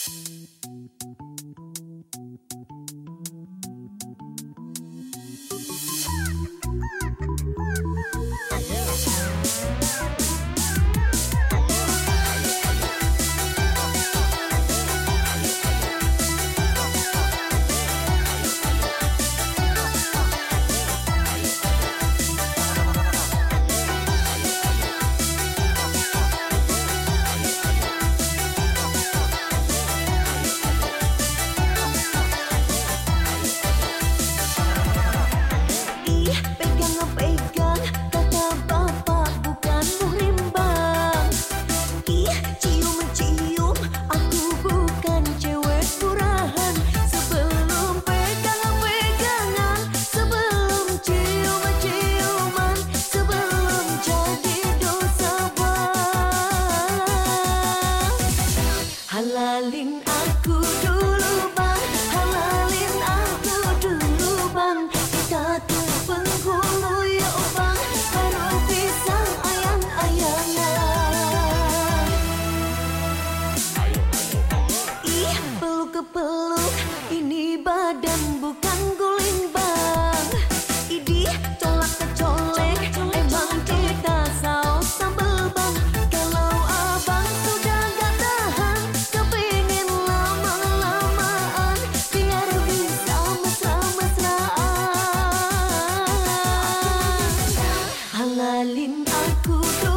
halalin aku salin aku.